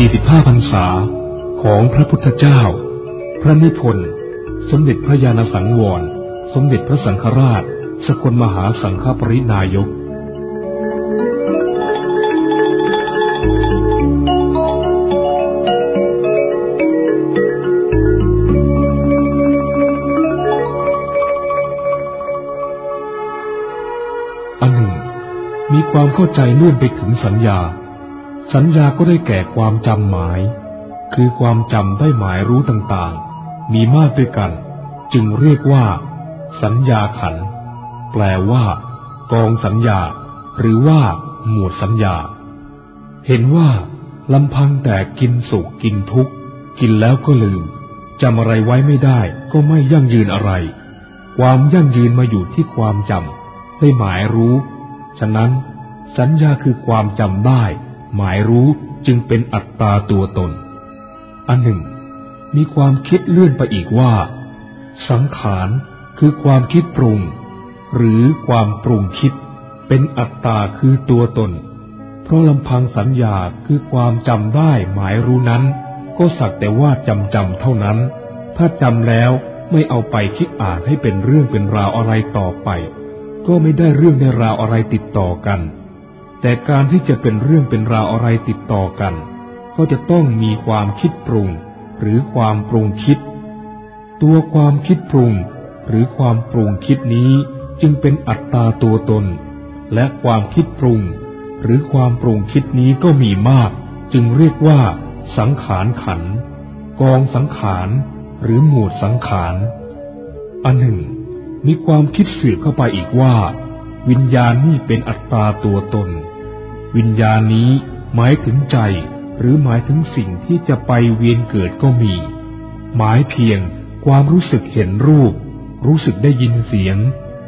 45พรรษาของพระพุทธเจ้า พระนิพนธ์ สมเด็จพระญาณสังวร สมเด็จพระสังฆราช สกลมหาสังฆปรินายกอันหนึ่ง มีความเข้าใจเลื่อนไปถึงสัญญา สัญญาก็ได้แก่ความจำหมาย คือความจำได้หมายรู้ต่างๆ มีมากด้วยกัน จึงเรียกว่า สัญญาขัน แปลว่า กองสัญญา หรือว่า หมวดสัญญา เห็นว่าลำพังแต่กินสุขกินทุกข์ กินแล้วก็ลืมจำอะไรไว้ไม่ได้ก็ไม่ยั่งยืนอะไร ความยั่งยืนมาอยู่ที่ความจำได้หมายรู้ ฉะนั้น สัญญาคือความจำได้ หมายรู้จึงเป็นอัตตาตัวตน อันหนึ่ง มีความคิดเลื่อนไปอีกว่า สังขารคือความคิดปรุง หรือความปรุงคิด เป็นอัตตาคือตัวตน เพราะลำพังสัญญาคือความจำได้หมายรู้นั้น ก็สักแต่ว่าจำจำเท่านั้น ถ้าจำแล้วไม่เอาไปคิดอ่านให้เป็นเรื่องเป็นราวอะไรต่อไป ก็ไม่ได้เรื่องในราวอะไรติดต่อกัน แต่การที่จะเป็นเรื่องเป็นราวอะไรติดต่อกัน ก็จะต้องมีความคิดปรุง หรือความปรุงคิด ตัวความคิดปรุง หรือความปรุงคิดนี้จึงเป็นอัตตาตัวตน และความคิดปรุง หรือความปรุงคิดนี้ก็มีมาก จึงเรียกว่า สังขารขัน กองสังขาร หรือหมวดสังขารอันหนึ่ง มีความคิดสืบเข้าไปอีกว่า วิญญาณนี่เป็นอัตตาตัวตน วิญญาณนี้หมายถึงใจ หรือหมายถึงสิ่งที่จะไปเวียนเกิดก็มี หมายเพียงความรู้สึกเห็นรูป รู้สึกได้ยินเสียง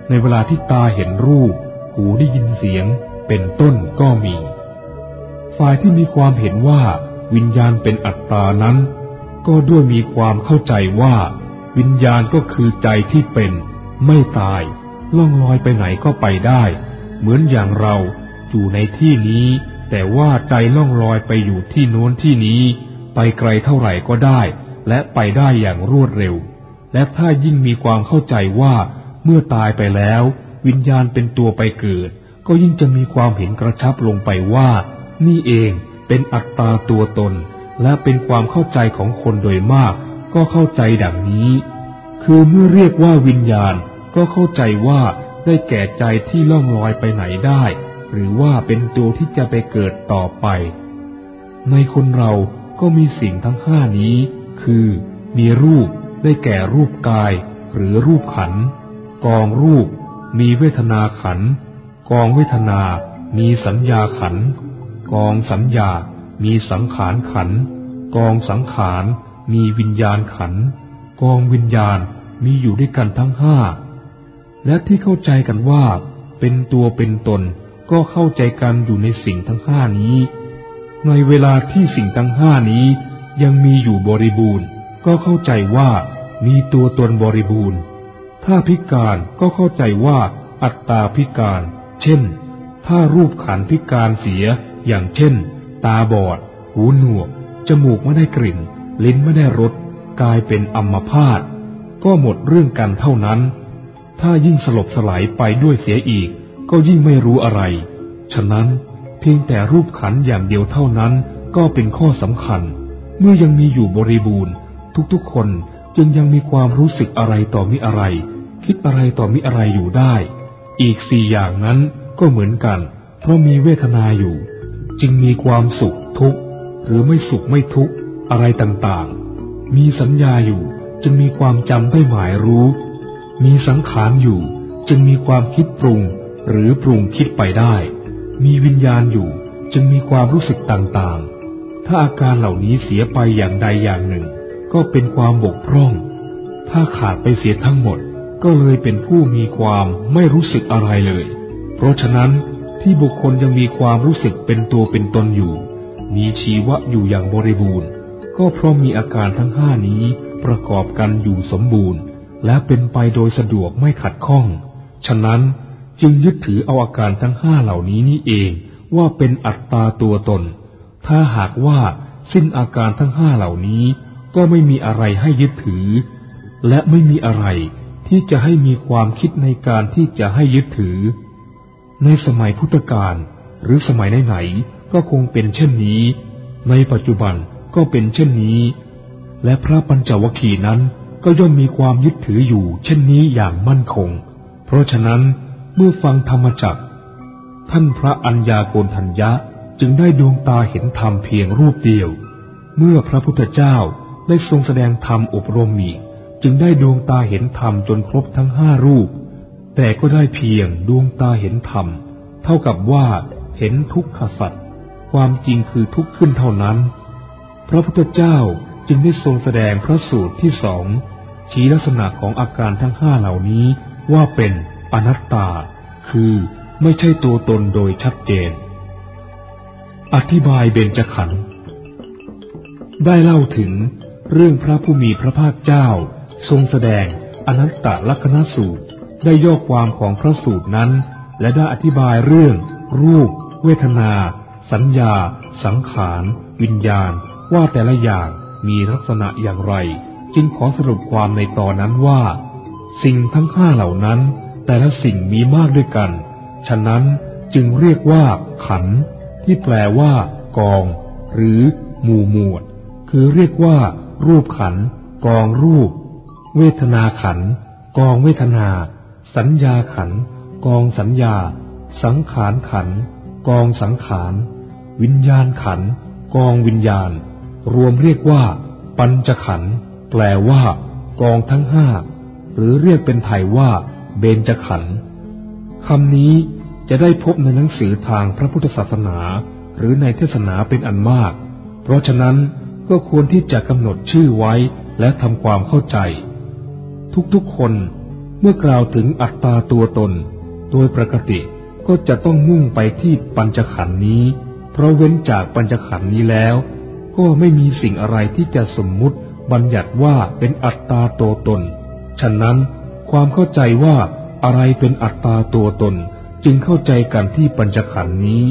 ในเวลาที่ตาเห็นรูป หูได้ยินเสียง เป็นต้นก็มี ฝ่ายที่มีความเห็นว่าวิญญาณเป็นอัตตานั้น ก็ด้วยมีความเข้าใจว่า วิญญาณก็คือใจที่เป็น ไม่ตายล่องลอยไปไหนก็ไปได้ เหมือนอย่างเรา อยู่ในที่นี้ แต่ว่าใจล่องลอยไปอยู่ที่โน้นที่นี้ ไปไกลเท่าไหร่ก็ได้ และไปได้อย่างรวดเร็ว และถ้ายิ่งมีความเข้าใจว่าเมื่อตายไปแล้ว วิญญาณเป็นตัวไปเกิด ก็ยิ่งจะมีความเห็นกระชับลงไปว่า นี่เองเป็นอัตตาตัวตน และเป็นความเข้าใจของคนโดยมาก ก็เข้าใจดังนี้ คือเมื่อเรียกว่าวิญญาณก็เข้าใจว่าได้แก่ใจที่ล่องลอยไปไหนได้ หรือว่าเป็นตัวที่จะไปเกิดต่อไป ในคนเราก็มีสิ่งทั้งห้านี้ คือ มีรูปได้แก่รูปกาย หรือรูปขัน กองรูป มีเวทนาขัน กองเวทนา มีสัญญาขัน กองสัญญา มีสังขารขัน กองสังขาร มีวิญญาณขัน กองวิญญาณมีอยู่ด้วยกันทั้งห้า และที่เข้าใจกันว่า เป็นตัวเป็นตน ก็เข้าใจกันอยู่ในสิ่งทั้งห้านี้ ในเวลาที่สิ่งทั้งห้านี้ยังมีอยู่บริบูรณ์ ก็เข้าใจว่ามีตัวตนบริบูรณ์ ถ้าพิการก็เข้าใจว่าอัตตาพิการ เช่น ถ้ารูปขันพิการเสีย อย่างเช่น ตาบอด หูหนวก จมูกไม่ได้กลิ่น ลิ้นไม่ได้รส กลายเป็นอัมพาต ก็หมดเรื่องกันเท่านั้น ถ้ายิ่งสลบสลายไปด้วยเสียอีก ก็ยิ่งไม่รู้อะไร ฉะนั้นเพียงแต่รูปขันอย่างเดียวเท่านั้นก็เป็นข้อสำคัญ เมื่อยังมีอยู่บริบูรณ์ ทุกๆคนจึงยังมีความรู้สึกอะไรต่อมิอะไร คิดอะไรต่อมิอะไรอยู่ได้ อีกสี่อย่างนั้นก็เหมือนกัน เพราะมีเวทนาอยู่ จึงมีความสุขทุกข์หรือไม่สุขไม่ทุกข์อะไรต่างๆ มีสัญญาอยู่จึงมีความจำได้หมายรู้ มีสังขารอยู่ จึงมีความคิดปรุง หรือปรุงคิดไปได้ มีวิญญาณอยู่จึงมีความรู้สึกต่างๆ ถ้าอาการเหล่านี้เสียไปอย่างใดอย่างหนึ่ง ก็เป็นความบกพร่อง ถ้าขาดไปเสียทั้งหมด ก็เลยเป็นผู้มีความไม่รู้สึกอะไรเลย เพราะฉะนั้นที่บุคคลยังมีความรู้สึกเป็นตัวเป็นตนอยู่ มีชีวะอยู่อย่างบริบูรณ์ ก็เพราะมีอาการทั้งห้านี้ประกอบกันอยู่สมบูรณ์ และเป็นไปโดยสะดวกไม่ขัดข้อง ฉะนั้น จึงยึดถือเอาอาการทั้งห้าเหล่านี้นี่เองว่าเป็นอัตตาตัวตน ถ้าหากว่าสิ้นอาการทั้งห้าเหล่านี้ ก็ไม่มีอะไรให้ยึดถือ และไม่มีอะไรที่จะให้มีความคิดในการที่จะให้ยึดถือ ในสมัยพุทธกาลหรือสมัยไหนๆก็คงเป็นเช่นนี้ ในปัจจุบันก็เป็นเช่นนี้ และพระปัญจวัคคีนั้นก็ย่อมมีความยึดถืออยู่เช่นนี้อย่างมั่นคง เพราะฉะนั้น เมื่อฟังธรรมจักท่านพระอัญญาโกณทัญญะจึงได้ดวงตาเห็นธรรมเพียงรูปเดียว เมื่อพระพุทธเจ้าได้ทรงแสดงธรรมอบรมอีกจึงได้ดวงตาเห็นธรรมจนครบทั้งห้ารูป แต่ก็ได้เพียงดวงตาเห็นธรรม เท่ากับว่าเห็นทุกขสัตว์ความจริงคือทุกข์ขึ้นเท่านั้น พระพุทธเจ้าจึงได้ทรงแสดงพระสูตรที่สองชี้ลักษณะของอาการทั้งห้าเหล่านี้ว่าเป็น อนัตตาคือไม่ใช่ตัวตนโดยชัดเจน อธิบายเบญจขันธ์ได้เล่าถึงเรื่องพระผู้มีพระภาคเจ้า ทรงแสดงอนัตตลักษณสูตรได้ย่อความของพระสูตรนั้น และได้อธิบายเรื่อง รูป เวทนา สัญญา สังขาร วิญญาณ ว่าแต่ละอย่างมีลักษณะอย่างไร จึงขอสรุปความในตอนนั้นว่า สิ่งทั้งห้าเหล่านั้น แต่ละสิ่งมีมากด้วยกัน ฉะนั้นจึงเรียกว่า ขัน ที่แปลว่า กอง หรือ หมู่หมวด คือเรียกว่า รูปขัน กองรูป เวทนาขัน กองเวทนา สัญญาขัน กองสัญญา สังขารขัน กองสังขาร วิญญาณขัน กองวิญญาณ รวมเรียกว่า ปัญจขัน แปลว่า กองทั้งห้า หรือเรียกเป็นไทยว่า เบญจขันธ์คำนี้จะได้พบในหนังสือทางพระพุทธศาสนา หรือในเทศนาเป็นอันมาก เพราะฉะนั้นก็ควรที่จะกำหนดชื่อไว้และทำความเข้าใจ ทุกๆคนเมื่อกล่าวถึงอัตตาตัวตน โดยปกติก็จะต้องมุ่งไปที่ปัญจขันธ์นี้ เพราะเว้นจากปัญจขันธ์นี้แล้ว ก็ไม่มีสิ่งอะไรที่จะสมมุติบัญญัติว่าเป็นอัตตาตัวตน ฉะนั้น ความเข้าใจว่าอะไรเป็นอัตตาตัวตนจึงเข้าใจกันที่ปัญจขันธ์นี้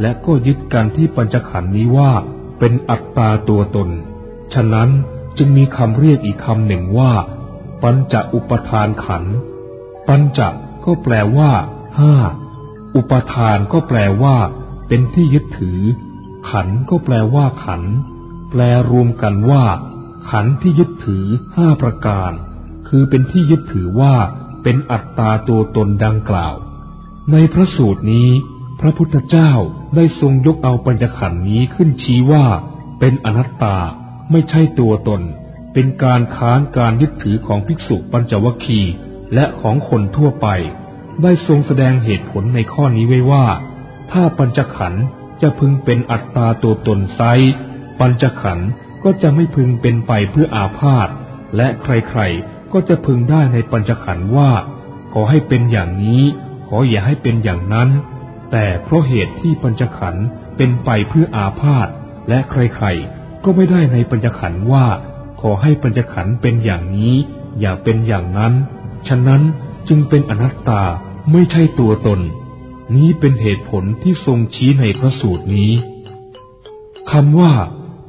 และก็ยึดกันที่ปัญจขันธ์นี้ว่า เป็นอัตตาตัวตน ฉะนั้นจึงมีคำเรียกอีกคำหนึ่งว่า ปัญจอุปทานขันธ์ปัญจก็แปลว่าห้าอุปทานก็แปลว่า เป็นที่ยึดถือ ขันก็แปลว่าขัน แปลรวมกันว่า ขันที่ยึดถือห้าประการ คือเป็นที่ยึดถือว่าเป็นอัตตาตัวตนดังกล่าว ในพระสูตรนี้ พระพุทธเจ้าได้ทรงยกเอาปัญจขันธ์นี้ขึ้นชี้ว่า เป็นอนัตตาไม่ใช่ตัวตน เป็นการค้านการยึดถือของภิกษุปัญจวัคคีย์และของคนทั่วไป ได้ทรงแสดงเหตุผลในข้อนี้ไว้ว่า ถ้าปัญจขันธ์จะพึงเป็นอัตตาตัวตนไซปัญจขันธ์ก็จะไม่พึงเป็นไปเพื่ออาพาธและใครๆ ก็จะพึงได้ในปัญจขันธ์ว่า ขอให้เป็นอย่างนี้ ขออย่าให้เป็นอย่างนั้น แต่เพราะเหตุที่ปัญจขันธ์เป็นไปเพื่ออาพาธและใครๆ ก็ไม่ได้ในปัญจขันธ์ว่า ขอให้ปัญจขันธ์เป็นอย่างนี้ อย่าเป็นอย่างนั้น ฉะนั้นจึงเป็นอนัตตาไม่ใช่ตัวตน นี้เป็นเหตุผลที่ทรงชี้ในพระสูตรนี้คำว่า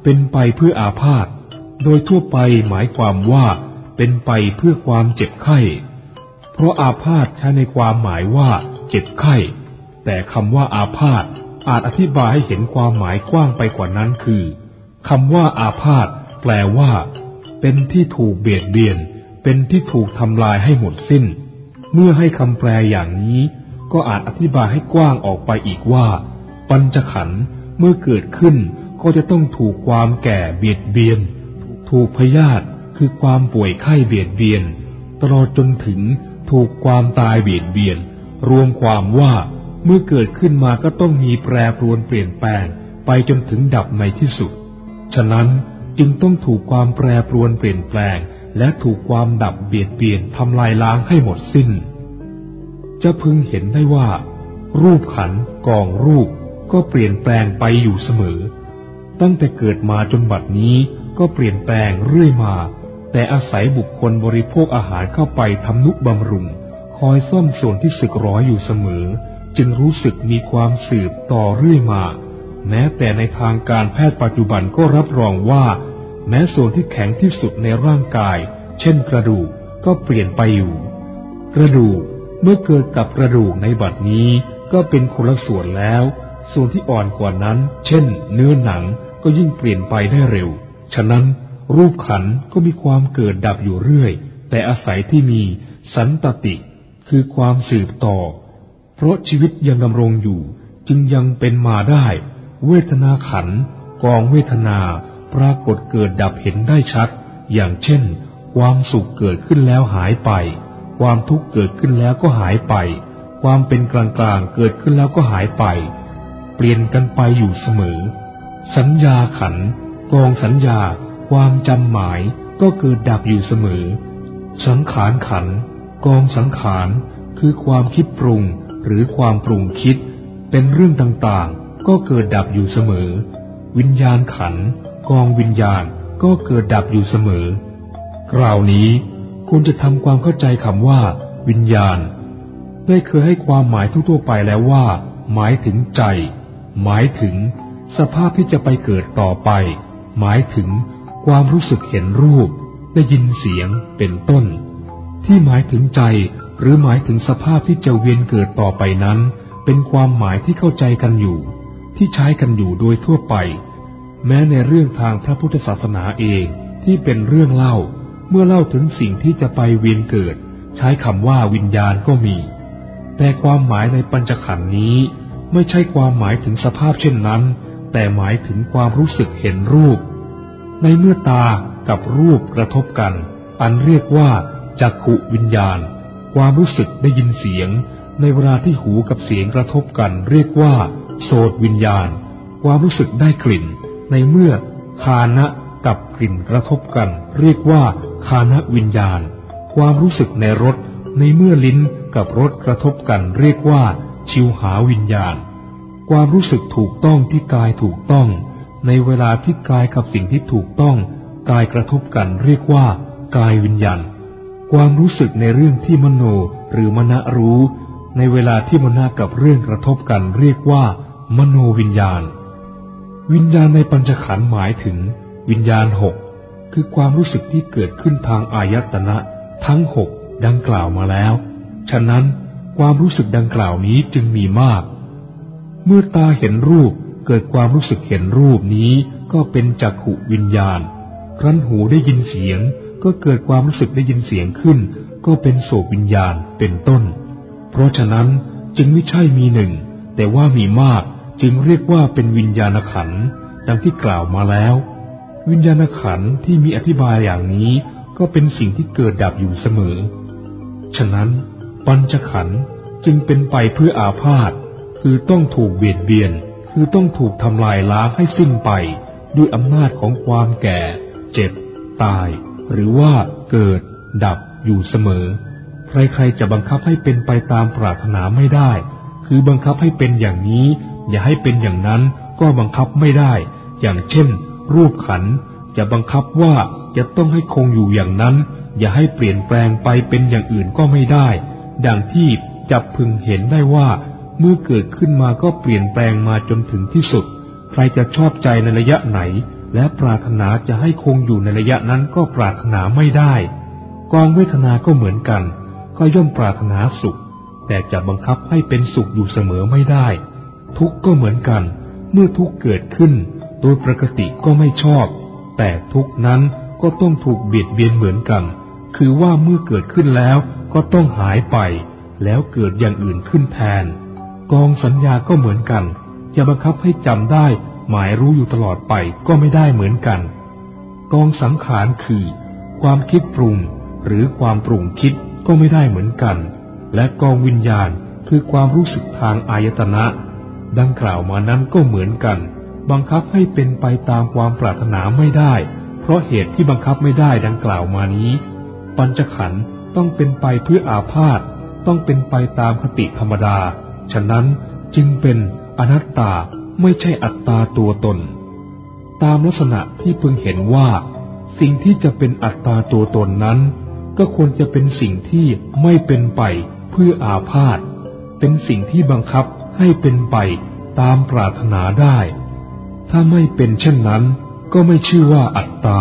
เป็นไปเพื่ออาพาธโดยทั่วไปหมายความว่า เป็นไปเพื่อความเจ็บไข้ เพราะอาพาธใช้ในความหมายว่าเจ็บไข้ แต่คำว่าอาพาธอาจอธิบายให้เห็นความหมายกว้างไปกว่านั้นคือคำว่าอาพาธแปลว่า เป็นที่ถูกเบียดเบียน เป็นที่ถูกทำลายให้หมดสิ้น เมื่อให้คำแปลอย่างนี้ ก็อาจอธิบายให้กว้างออกไปอีกว่า ปัญจขันธ์เมื่อเกิดขึ้นก็จะต้องถูกความแก่เบียดเบียน ถูกพยาธิ คือความป่วยไข้เบียดเบียน ตลอดจนถึงถูกความตายเบียดเบียน รวมความว่าเมื่อเกิดขึ้นมาก็ต้องมีแปรปรวนเปลี่ยนแปลงไปจนถึงดับในที่สุด ฉะนั้นจึงต้องถูกความแปรปรวนเปลี่ยนแปลง และถูกความดับเบียดเบียนทำลายล้างให้หมดสิ้น จะพึงเห็นได้ว่า รูปขันกองรูปก็เปลี่ยนแปลงไปอยู่เสมอ ตั้งแต่เกิดมาจนบัดนี้ก็เปลี่ยนแปลงเรื่อยมา แต่อาศัยบุคคลบริโภคอาหารเข้าไปทำนุบำรุง คอยซ่อมส่วนที่สึกร้อยอยู่เสมอ จึงรู้สึกมีความสืบต่อเรื่อยมา แม้แต่ในทางการแพทย์ปัจจุบันก็รับรองว่า แม้ส่วนที่แข็งที่สุดในร่างกาย เช่นกระดูกก็เปลี่ยนไปอยู่ กระดูกเมื่อเกิดกับกระดูกในบัดนี้ก็เป็นคนละส่วนแล้ว ส่วนที่อ่อนกว่านั้น เช่น เนื้อหนังก็ยิ่งเปลี่ยนไปได้เร็ว ฉะนั้น รูปขันก็มีความเกิดดับอยู่เรื่อย แต่อาศัยที่มีสันตติ คือความสืบต่อ เพราะชีวิตยังดำรงอยู่ จึงยังเป็นมาได้ เวทนาขัน กองเวทนาปรากฏเกิดดับเห็นได้ชัด อย่างเช่น ความสุขเกิดขึ้นแล้วหายไป ความทุกข์เกิดขึ้นแล้วก็หายไป ความเป็นกลางกลางเกิดขึ้นแล้วก็หายไป เปลี่ยนกันไปอยู่เสมอ สัญญาขันกองสัญญา ความจำหมายก็เกิดดับอยู่เสมอ สังขารขัน กองสังขาร คือความคิดปรุงหรือความปรุงคิด เป็นเรื่องต่างๆ ก็เกิดดับอยู่เสมอ วิญญาณขัน กองวิญญาณก็เกิดดับอยู่เสมอ คราวนี้คุณจะทำความเข้าใจคำว่า วิญญาณ ได้เคยให้ความหมายทั่วๆไปแล้วว่า หมายถึงใจ หมายถึง สภาพที่จะไปเกิดต่อไป หมายถึง ความรู้สึกเห็นรูป ได้ยินเสียงเป็นต้น ที่หมายถึงใจหรือหมายถึงสภาพที่จะเวียนเกิดต่อไปนั้น เป็นความหมายที่เข้าใจกันอยู่ ที่ใช้กันอยู่โดยทั่วไป แม้ในเรื่องทางพระพุทธศาสนาเองที่เป็นเรื่องเล่า เมื่อเล่าถึงสิ่งที่จะไปเวียนเกิด ใช้คำว่าวิญญาณก็มี แต่ความหมายในปัญจขันธ์นี้ ไม่ใช่ความหมายถึงสภาพเช่นนั้น แต่หมายถึงความรู้สึกเห็นรูป ในเมื่อตากับรูปกระทบกัน อันเรียกว่าจักขุวิญญาณ ความรู้สึกได้ยินเสียง ในเวลาที่หูกับเสียงกระทบกัน เรียกว่า โสตวิญญาณ ความรู้สึกได้กลิ่น ในเมื่อคานะกับกลิ่นกระทบกัน เรียกว่าคานะวิญญาณ ความรู้สึกในรสในเมื่อลิ้นกับรสกระทบกัน เรียกว่า ชิวหาวิญญาณ ความรู้สึกถูกต้องที่กายถูกต้อง ในเวลาที่กายกับสิ่งที่ถูกต้อง กายกระทบกันเรียกว่า กายวิญญาณ ความรู้สึกในเรื่องที่มโนหรือมณะรู้ ในเวลาที่มณะกับเรื่องกระทบกันเรียกว่า มโนวิญญาณ วิญญาณในปัญจขันธ์หมายถึง วิญญาณหกคือความรู้สึกที่เกิดขึ้นทางอายตนะ ทั้งหกดังกล่าวมาแล้ว ฉะนั้นความรู้สึกดังกล่าวนี้จึงมีมาก เมื่อตาเห็นรูป เกิดความรู้สึกเห็นรูปนี้ก็เป็นจักขุวิญญาณ ครั้นหูได้ยินเสียง ก็เกิดความรู้สึกได้ยินเสียงขึ้น ก็เป็นโสวิญญาณเป็นต้น เพราะฉะนั้นจึงไม่ใช่มีหนึ่ง แต่ว่ามีมากจึงเรียกว่าเป็นวิญญาณขันดังที่กล่าวมาแล้ว วิญญาณขันที่มีอธิบายอย่างนี้ก็เป็นสิ่งที่เกิดดับอยู่เสมอ ฉะนั้นปัญจขันจึงเป็นไปเพื่ออาพาธคือต้องถูกเบียดเบียน คือต้องถูกทำลายล้างให้สิ้นไปด้วยอำนาจของความแก่ เจ็บ ตาย หรือว่าเกิด ดับอยู่เสมอ ใครๆจะบังคับให้เป็นไปตามปรารถนาไม่ได้ คือบังคับให้เป็นอย่างนี้ อย่าให้เป็นอย่างนั้นก็บังคับไม่ได้ อย่างเช่น รูปขัน จะบังคับว่าจะต้องให้คงอยู่อย่างนั้น อย่าให้เปลี่ยนแปลงไปเป็นอย่างอื่นก็ไม่ได้ ดังที่จะพึงเห็นได้ว่า เมื่อเกิดขึ้นมาก็เปลี่ยนแปลงมาจนถึงที่สุด ใครจะชอบใจในระยะไหน และปรารถนาจะให้คงอยู่ในระยะนั้นก็ปรารถนาไม่ได้ กองเวทนาก็เหมือนกัน ก็ย่อมปรารถนาสุข แต่จะบังคับให้เป็นสุขอยู่เสมอไม่ได้ ทุกข์ก็เหมือนกัน เมื่อทุกข์เกิดขึ้น โดยปกติก็ไม่ชอบ แต่ทุกข์นั้นก็ต้องถูกเบียดเบียนเหมือนกัน คือว่าเมื่อเกิดขึ้นแล้วก็ต้องหายไป แล้วเกิดอย่างอื่นขึ้นแทน กองสัญญาก็เหมือนกัน จะบังคับให้จำได้ หมายรู้อยู่ตลอดไปก็ไม่ได้เหมือนกัน กองสังขารคือ ความคิดปรุง หรือความปรุงคิดก็ไม่ได้เหมือนกัน และกองวิญญาณคือความรู้สึกทางอายตนะ ดังกล่าวมานั้นก็เหมือนกัน บังคับให้เป็นไปตามความปรารถนาไม่ได้ เพราะเหตุที่บังคับไม่ได้ดังกล่าวมานี้ ปัญจขันธ์ต้องเป็นไปเพื่ออาพาธต้องเป็นไปตามคติธรรมดา ฉะนั้นจึงเป็นอนัตตาไม่ใช่อัตตาตัวตน ตามลักษณะที่พึงเห็นว่า สิ่งที่จะเป็นอัตตาตัวตนนั้น ก็ควรจะเป็นสิ่งที่ไม่เป็นไปเพื่ออาพาธเป็นสิ่งที่บังคับให้เป็นไปตามปรารถนาได้ ถ้าไม่เป็นเช่นนั้น ก็ไม่ชื่อว่าอัตตา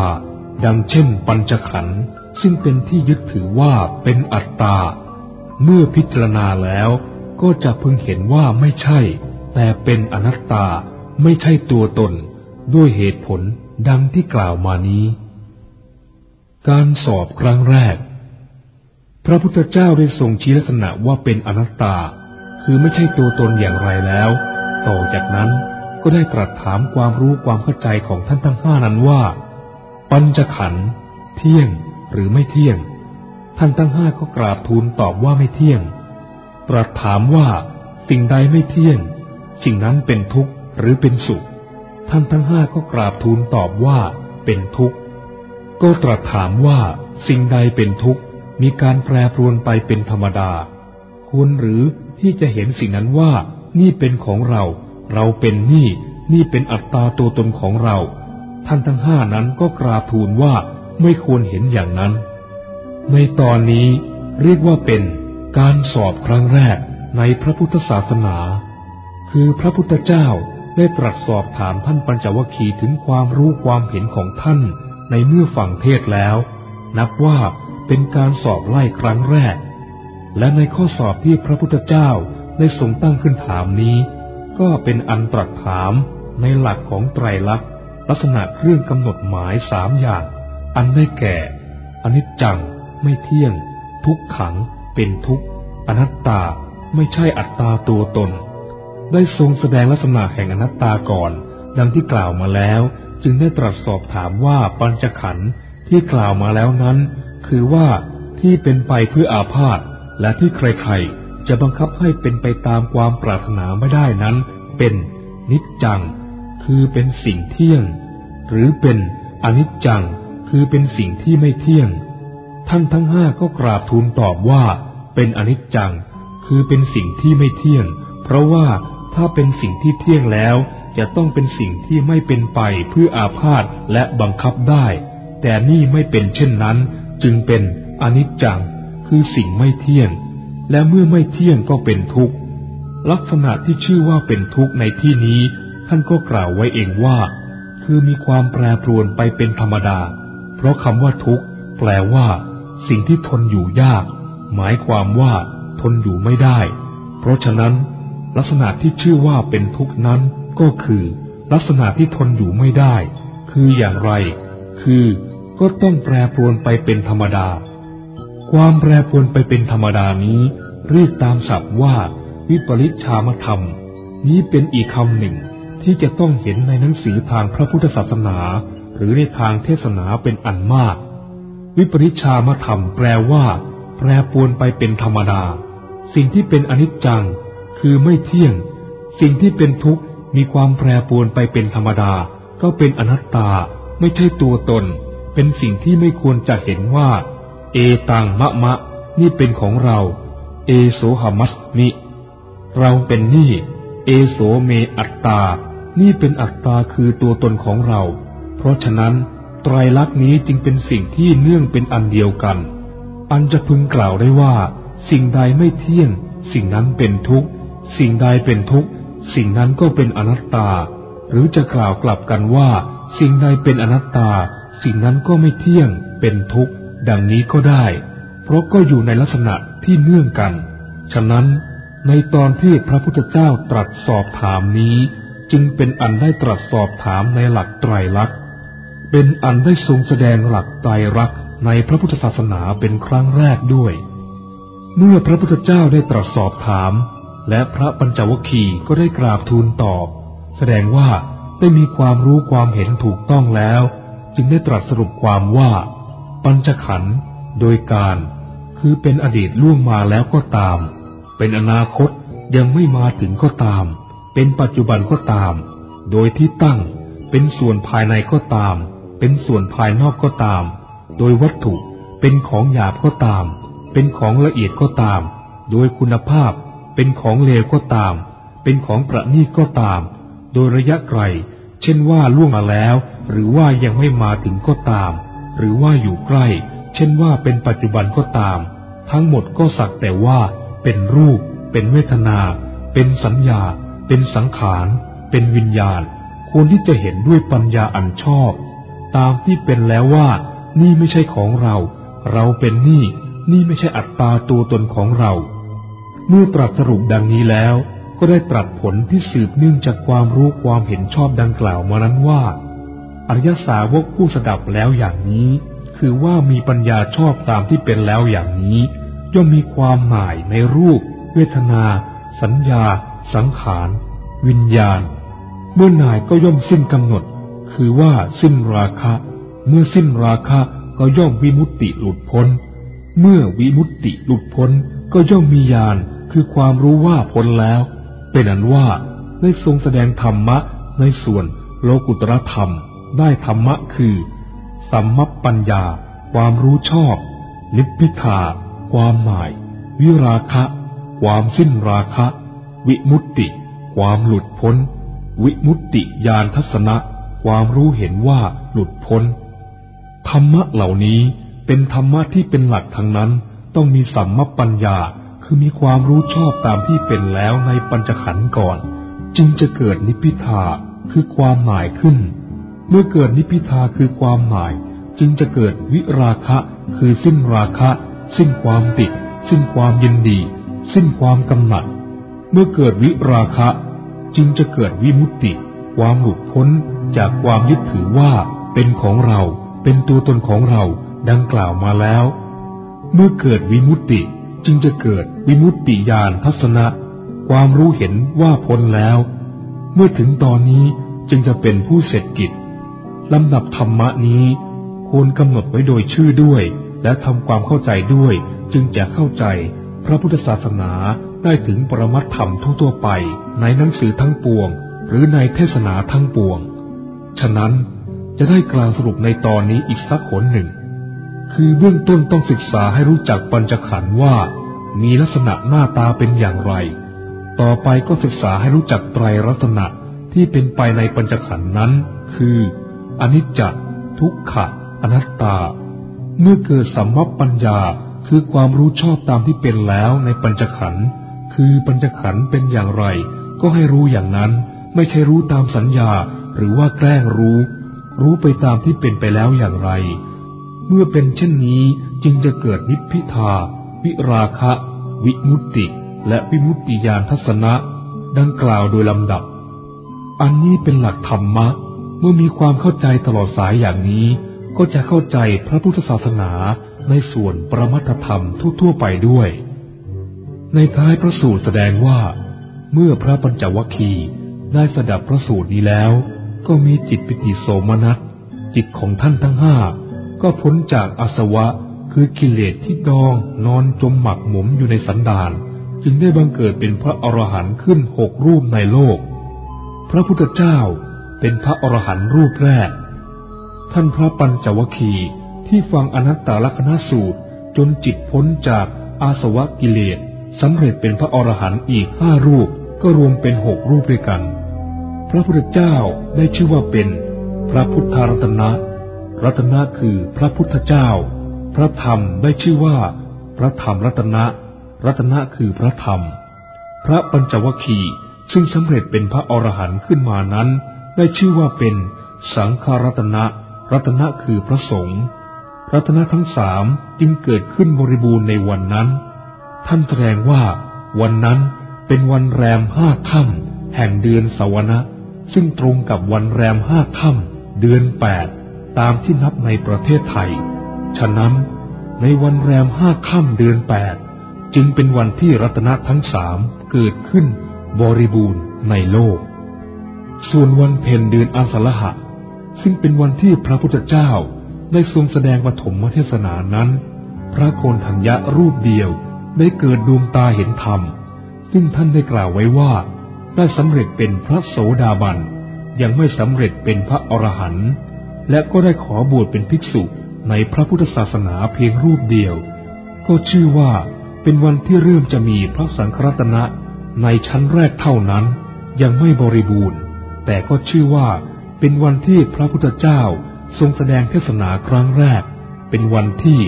ดังเช่นปัญจขันธ์ซึ่งเป็นที่ยึดถือว่าเป็นอัตตา เมื่อพิจารณาแล้ว ก็จะพึงเห็นว่าไม่ใช่ แต่เป็นอนัตตาไม่ใช่ตัวตน ด้วยเหตุผลดังที่กล่าวมานี้ การสอบครั้งแรก พระพุทธเจ้าได้ทรงชี้ลักษณะว่าเป็นอนัตตา คือไม่ใช่ตัวตนอย่างไรแล้ว ต่อจากนั้นก็ได้ตรัสถามความรู้ความเข้าใจของท่านทั้งห้านั้นว่า ปัญจขันธ์เที่ยงหรือไม่เที่ยง ท่านทั้งห้าก็กราบทูลตอบว่าไม่เที่ยง ตรัสถามว่าสิ่งใดไม่เที่ยง สิ่งนั้นเป็นทุกข์หรือเป็นสุข ท่านทั้งห้าก็กราบทูลตอบว่าเป็นทุกข์ ก็ตรัสถามว่าสิ่งใดเป็นทุกข์ มีการแปรปรวนไปเป็นธรรมดา ควรหรือที่จะเห็นสิ่งนั้นว่า นี่เป็นของเรา เราเป็นนี่ นี่เป็นอัตตาตัวตนของเรา ท่านทั้งห้านั้นก็กราบทูลว่าไม่ควรเห็นอย่างนั้น ในตอนนี้เรียกว่าเป็น การสอบครั้งแรกในพระพุทธศาสนา คือพระพุทธเจ้าได้ตรัสสอบถามท่านปัญจวัคคีย์ถึงความรู้ความเห็นของท่านในเมื่อฟังเทศแล้ว นับว่าเป็นการสอบไล่ครั้งแรก และในข้อสอบที่พระพุทธเจ้าได้ทรงตั้งขึ้นถามนี้ ก็เป็นอันตรัสถามในหลักของไตรลักษณ์ลักษณะเครื่องกำหนดหมายสามอย่าง อันได้แก่ อนิจจัง ไม่เที่ยง ทุกขัง เป็นทุกข์ อนัตตาไม่ใช่อัตตาตัวตน ได้ทรงแสดงลักษณะแห่งอนัตตาก่อน ดังที่กล่าวมาแล้ว จึงได้ตรัสสอบถามว่าปัญจขันธ์ที่กล่าวมาแล้วนั้น คือว่าที่เป็นไปเพื่ออาพาธและที่ใครๆ จะบังคับให้เป็นไปตามความปรารถนาไม่ได้นั้น เป็นนิจจัง คือเป็นสิ่งเที่ยง หรือเป็นอนิจจัง คือเป็นสิ่งที่ไม่เที่ยง ท่านทั้งห้าก็กราบทูลตอบว่า เป็นอนิจจัง คือเป็นสิ่งที่ไม่เที่ยง เพราะว่าถ้าเป็นสิ่งที่เที่ยงแล้ว จะต้องเป็นสิ่งที่ไม่เป็นไปเพื่ออาพาธและบังคับได้ แต่นี่ไม่เป็นเช่นนั้น จึงเป็นอนิจจัง คือสิ่งไม่เที่ยง และเมื่อไม่เที่ยงก็เป็นทุกข์ ลักษณะที่ชื่อว่าเป็นทุกข์ในที่นี้ ท่านก็กล่าวไว้เองว่า คือมีความแปรปรวนไปเป็นธรรมดา เพราะคำว่าทุกข์แปลว่า สิ่งที่ทนอยู่ยาก หมายความว่าทนอยู่ไม่ได้ เพราะฉะนั้น ลักษณะที่ชื่อว่าเป็นทุกข์นั้นก็คือ ลักษณะที่ทนอยู่ไม่ได้ คืออย่างไร คือก็ต้องแปรปรวนไปเป็นธรรมดา ความแปรปรวนไปเป็นธรรมดานี้เรียกตามศัพท์ว่า วิปริชามธรรม นี้เป็นอีกคำหนึ่งที่จะต้องเห็นในหนังสือทางพระพุทธศาสนา หรือในทางเทศนาเป็นอันมาก วิปริชามธรรมแปลว่า แปรปวนไปเป็นธรรมดา สิ่งที่เป็นอนิจจัง คือไม่เที่ยง สิ่งที่เป็นทุกข์มีความแปรปวนไปเป็นธรรมดา ก็เป็นอนัตตา ไม่ใช่ตัวตน เป็นสิ่งที่ไม่ควรจะเห็นว่า เอตังมะมะ นี่เป็นของเรา เอโสหมัสมิเราเป็นนี่ เอโสเมอัตตา นี่เป็นอัตตาคือตัวตนของเรา เพราะฉะนั้นไตรลักษณ์นี้จึงเป็นสิ่งที่เนื่องเป็นอันเดียวกัน อันจะพึงกล่าวได้ว่า สิ่งใดไม่เที่ยง สิ่งนั้นเป็นทุกข์ สิ่งใดเป็นทุกข์ สิ่งนั้นก็เป็นอนัตตา หรือจะกล่าวกลับกันว่า สิ่งใดเป็นอนัตตา สิ่งนั้นก็ไม่เที่ยง เป็นทุกข์ ดังนี้ก็ได้ เพราะก็อยู่ในลักษณะที่เนื่องกัน ฉะนั้น ในตอนที่พระพุทธเจ้าตรัสสอบถามนี้ จึงเป็นอันได้ตรัสสอบถามในหลักไตรลักษณ์เป็นอันได้ทรงแสดงหลักไตรรักษณ์ ในพระพุทธศาสนาเป็นครั้งแรกด้วย เมื่อพระพุทธเจ้าได้ตรัสสอบถาม และพระปัญจวคีก็ได้กราบทูลตอบ แสดงว่าได้มีความรู้ความเห็นถูกต้องแล้ว จึงได้ตรัสสรุปความว่า ปัญจขันธ์โดยการ คือเป็นอดีตล่วงมาแล้วก็ตาม เป็นอนาคตยังไม่มาถึงก็ตาม เป็นปัจจุบันก็ตาม โดยที่ตั้งเป็นส่วนภายในก็ตาม เป็นส่วนภายนอกก็ตาม โดยวัตถุเป็นของหยาบก็ตาม เป็นของละเอียดก็ตาม โดยคุณภาพเป็นของเลวก็ตาม เป็นของประณีตก็ตาม โดยระยะไกล เช่นว่าล่วงมาแล้ว หรือว่ายังไม่มาถึงก็ตาม หรือว่าอยู่ใกล้ เช่นว่าเป็นปัจจุบันก็ตาม ทั้งหมดก็สักแต่ว่า เป็นรูป เป็นเวทนา เป็นสัญญา เป็นสังขาร เป็นวิญญาณควรที่จะเห็นด้วยปัญญาอันชอบ ตามที่เป็นแล้วว่า นี่ไม่ใช่ของเรา เราเป็นนี่นี่ไม่ใช่อัตตาตัวตนของเรา เมื่อตรัสสรุปดังนี้แล้ว ก็ได้ตรัสผลที่สืบเนื่องจากความรู้ความเห็นชอบดังกล่าวมานั้นว่า อริยสาวกผู้สดับแล้วอย่างนี้ คือว่ามีปัญญาชอบตามที่เป็นแล้วอย่างนี้ ย่อมมีความหมายในรูป เวทนา สัญญา สังขาร วิญญาณ เมื่อนายก็ย่อมสิ้นกำหนด คือว่าสิ้นราคะ เมื่อสิ้นราคะก็ย่อมวิมุตติหลุดพ้น เมื่อวิมุตติหลุดพ้นก็ย่อมมีญาณคือความรู้ว่าพ้นแล้ว เป็นอันว่าได้ทรงแสดงธรรมะในส่วนโลกุตรธรรม ได้ธรรมะคือ สัมมปัญญา ความรู้ชอบ นิพพิทาความหมาย วิราคะ ความสิ้นราคะ วิมุตติ ความหลุดพ้น วิมุตติญาณทัศนะ ความรู้เห็นว่าหลุดพ้น ธรรมะเหล่านี้เป็นธรรมะที่เป็นหลักทั้งนั้นต้องมีสัมมปัญญาคือมีความรู้ชอบตามที่เป็นแล้วในปัญจขันธ์ก่อน จึงจะเกิดนิพพิทาคือความหมายขึ้น เมื่อเกิดนิพพิทาคือความหมาย จึงจะเกิดวิราคะ คือสิ้นราคะ สิ้นความติด สิ้นความยินดี สิ้นความกำหนัด เมื่อเกิดวิราคะ จึงจะเกิดวิมุตติ ความหลุดพ้นจากความยึดถือว่าเป็นของเรา เป็นตัวตนของเราดังกล่าวมาแล้ว เมื่อเกิดวิมุตติจึงจะเกิดวิมุตติญาณทัศนะ ความรู้เห็นว่าพ้นแล้ว เมื่อถึงตอนนี้จึงจะเป็นผู้เสร็จกิจลำดับธรรมะนี้ ควรกำหนดไว้โดยชื่อด้วย และทำความเข้าใจด้วย จึงจะเข้าใจพระพุทธศาสนาได้ถึงปรมัตธรรมทั่วๆไปในหนังสือทั้งปวง หรือในเทศนาทั้งปวง ฉะนั้น จะได้กล่าวสรุปในตอนนี้อีกสักหนหนึ่ง คือเบื้องต้นต้องศึกษาให้รู้จักปัญจขันธ์ว่า มีลักษณะหน้าตาเป็นอย่างไร ต่อไปก็ศึกษาให้รู้จักไตรลักษณะที่เป็นไปในปัญจขันธ์นั้น คือ อนิจจทุกขะอนัตตา เมื่อเกิดสัมมปัญญาคือความรู้ชอบตามที่เป็นแล้วในปัญจขันธ์คือปัญจขันธ์เป็นอย่างไร ก็ให้รู้อย่างนั้น ไม่ใช่รู้ตามสัญญาหรือว่าแกล้งรู้ รู้ไปตามที่เป็นไปแล้วอย่างไร เมื่อเป็นเช่นนี้จึงจะเกิดนิพพิทา วิราคะ วิมุตติ และวิมุตติญาณทัศนะ ดังกล่าวโดยลำดับ อันนี้เป็นหลักธรรมะ เมื่อมีความเข้าใจตลอดสายอย่างนี้ ก็จะเข้าใจพระพุทธศาสนาในส่วนประมัตธรรมทั่วๆไปด้วย ในท้ายพระสูตรแสดงว่า เมื่อพระปัญจวัคคีย์ได้สดับพระสูตรนี้แล้ว ก็มีจิตปิติโสมนัส จิตของท่านทั้งห้าก็พ้นจากอาสวะคือกิเลสที่ดองนอนจมหมักหมมอยู่ในสันดาน จึงได้บังเกิดเป็นพระอรหันต์ขึ้นหกรูปในโลก พระพุทธเจ้าเป็นพระอรหันต์รูปแรก ท่านพระปัญจวคีที่ฟังอนัตตลักษณสูตรจนจิตพ้นจากอาสวะกิเลสสำเร็จเป็นพระอรหันต์อีกห้ารูปก็รวมเป็นหกรูปด้วยกัน พระพุทธเจ้าได้ชื่อว่าเป็นพระพุทธรัตนะ รัตนะคือพระพุทธเจ้า พระธรรมได้ชื่อว่า พระธรรมรัตนะ รัตนะคือพระธรรม พระปัญจวัคคีย์ซึ่งสำเร็จเป็นพระอรหันต์ขึ้นมานั้น ได้ชื่อว่าเป็นสังฆรัตนะ รัตนะคือพระสงฆ์รัตนะทั้งสามจึงเกิดขึ้นบริบูรณ์ในวันนั้น ท่านแสดงว่า วันนั้นเป็นวันแรมห้าค่ำแห่งเดือนสวนะ ซึ่งตรงกับวันแรมห้าค่ำเดือนแปดตามที่นับในประเทศไทย ฉะนั้นในวันแรมห้าค่ำเดือนแปดจึงเป็นวันที่รัตนะทั้งสามเกิดขึ้นบริบูรณ์ในโลก ส่วนวันเพ็ญเดือนอาสาฬหะ ซึ่งเป็นวันที่พระพุทธเจ้าได้ทรงแสดงปฐมเทศนานั้น พระโคนธัญญะรูปเดียวได้เกิดดวงตาเห็นธรรม ซึ่งท่านได้กล่าวไว้ว่า ได้สำเร็จเป็นพระโสดาบัน ยังไม่สำเร็จเป็นพระอรหันต์และก็ได้ขอบวชเป็นภิกษุในพระพุทธศาสนาเพียงรูปเดียว ก็ชื่อว่าเป็นวันที่เริ่มจะมีพระสังฆรัตนะในชั้นแรกเท่านั้น ยังไม่บริบูรณ์ แต่ก็ชื่อว่าเป็นวันที่พระพุทธเจ้าทรงแสดงเทศนาครั้งแรก เป็นวันที่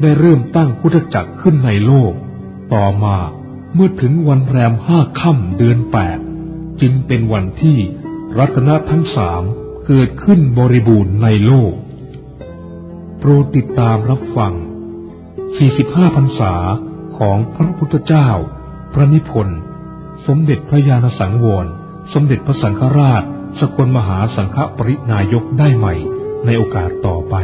ได้เริ่มตั้งพุทธจักรขึ้นในโลก ต่อมาเมื่อถึงวันแรมห้าค่ำเดือนแปด จึงเป็นวันที่รัตนะทั้งสามเกิดขึ้นบริบูรณ์ในโลก โปรดติดตามรับฟัง 45 พรรษาของพระพุทธเจ้า พระนิพนธ์ สมเด็จพระญาณสังวร สมเด็จพระสังฆราช สกลมหาสังฆปรินายกได้ใหม่ในโอกาสต่อไป